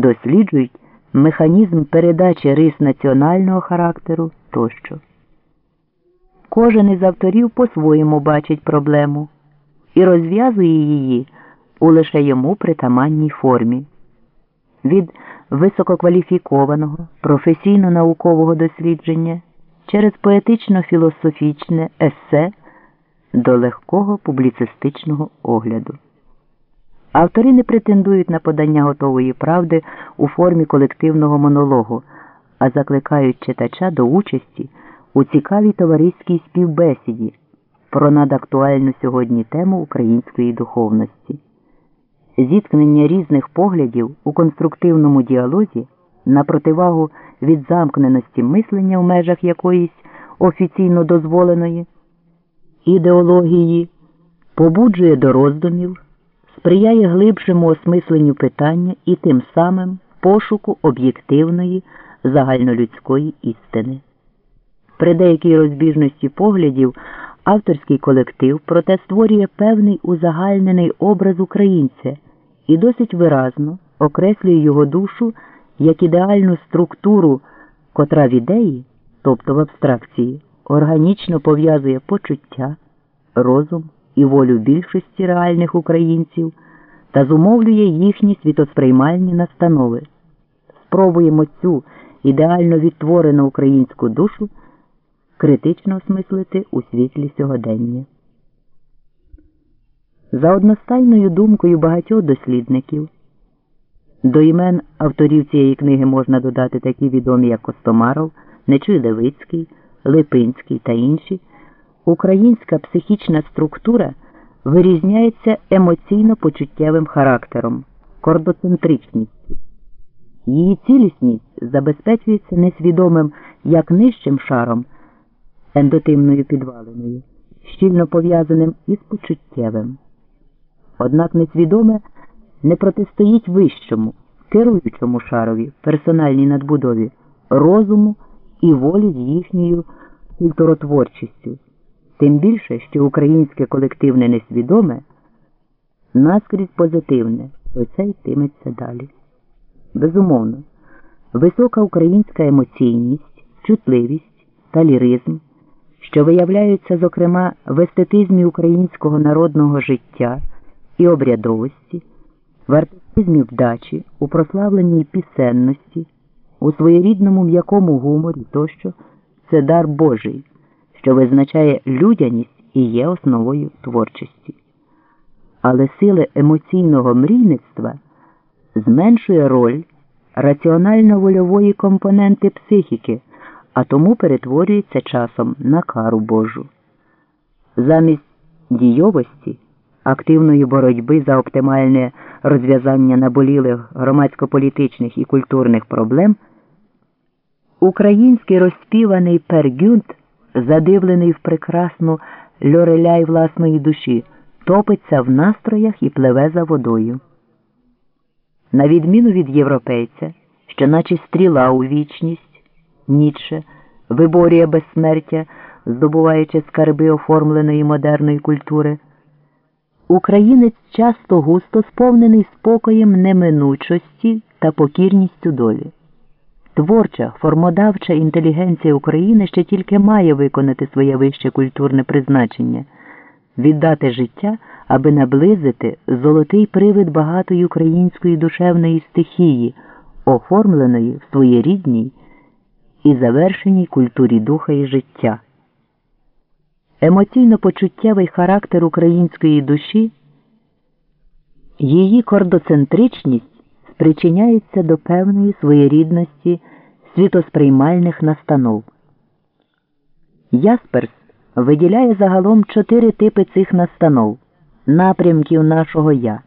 досліджують механізм передачі рис національного характеру тощо. Кожен із авторів по-своєму бачить проблему і розв'язує її у лише йому притаманній формі. Від висококваліфікованого професійно-наукового дослідження через поетично-філософічне есе до легкого публіцистичного огляду. Автори не претендують на подання готової правди у формі колективного монологу, а закликають читача до участі у цікавій товариській співбесіді про надактуальну сьогодні тему української духовності. Зіткнення різних поглядів у конструктивному діалозі на противагу від замкненості мислення в межах якоїсь офіційно дозволеної ідеології побуджує до роздумів, сприяє глибшому осмисленню питання і тим самим пошуку об'єктивної загальнолюдської істини. При деякій розбіжності поглядів авторський колектив проте створює певний узагальнений образ українця і досить виразно окреслює його душу як ідеальну структуру, котра в ідеї, тобто в абстракції, органічно пов'язує почуття, розум і волю більшості реальних українців та зумовлює їхні світосприймальні настанови. Спробуємо цю ідеально відтворену українську душу критично осмислити у світлі сьогодення. За одностайною думкою багатьох дослідників, до імен авторів цієї книги можна додати такі відомі, як Костомаров, Нечуй Левицький, Липинський та інші, українська психічна структура вирізняється емоційно-почуттєвим характером, кордоцентричністю. Її цілісність забезпечується несвідомим як нижчим шаром, ендотимною підвалиною, щільно пов'язаним із почуттєвим. Однак несвідоме не протистоїть вищому, керуючому шарові, персональній надбудові, розуму і волі з їхньою культуротворчістю, тим більше, що українське колективне несвідоме наскрізь позитивне, оце йтиметься далі. Безумовно, висока українська емоційність, чутливість та ліризм, що виявляються, зокрема, в естетизмі українського народного життя і обрядовості, в артистизмі вдачі, у прославленій пісенності, у своєрідному м'якому гуморі тощо це дар Божий, що визначає людяність і є основою творчості. Але сили емоційного мрійництва зменшує роль раціонально-вольової компоненти психіки, а тому перетворюється часом на кару Божу. Замість дійовості, активної боротьби за оптимальне розв'язання наболілих громадсько-політичних і культурних проблем, український розспіваний пергюнт, задивлений в прекрасну льореляй власної душі, топиться в настроях і пливе за водою. На відміну від європейця, що наче стріла у вічність, Ніцше виборює безсмертя, здобуваючи скарби оформленої модерної культури, українець часто густо сповнений спокоєм неминучості та покірністю долі. Творча, формодавча інтелігенція України ще тільки має виконати своє вище культурне призначення, віддати життя, аби наблизити золотий привид багатої української душевної стихії, оформленої в своєрідній і завершеній культурі духа і життя. Емоційно-почуттєвий характер української душі, її кордоцентричність спричиняється до певної своєрідності світосприймальних настанов. Ясперс виділяє загалом чотири типи цих настанов, напрямків нашого я.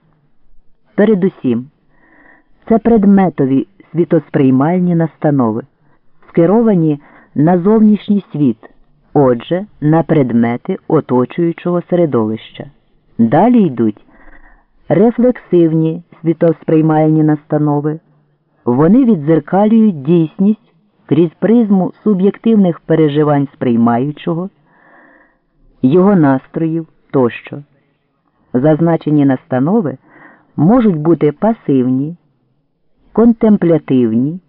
Передусім, це предметові світосприймальні настанови, скеровані на зовнішній світ, отже, на предмети оточуючого середовища. Далі йдуть рефлексивні світосприймальні настанови. Вони відзеркалюють дійсність крізь призму суб'єктивних переживань сприймаючого, його настроїв тощо. Зазначені настанови можуть бути пасивні, контемплятивні,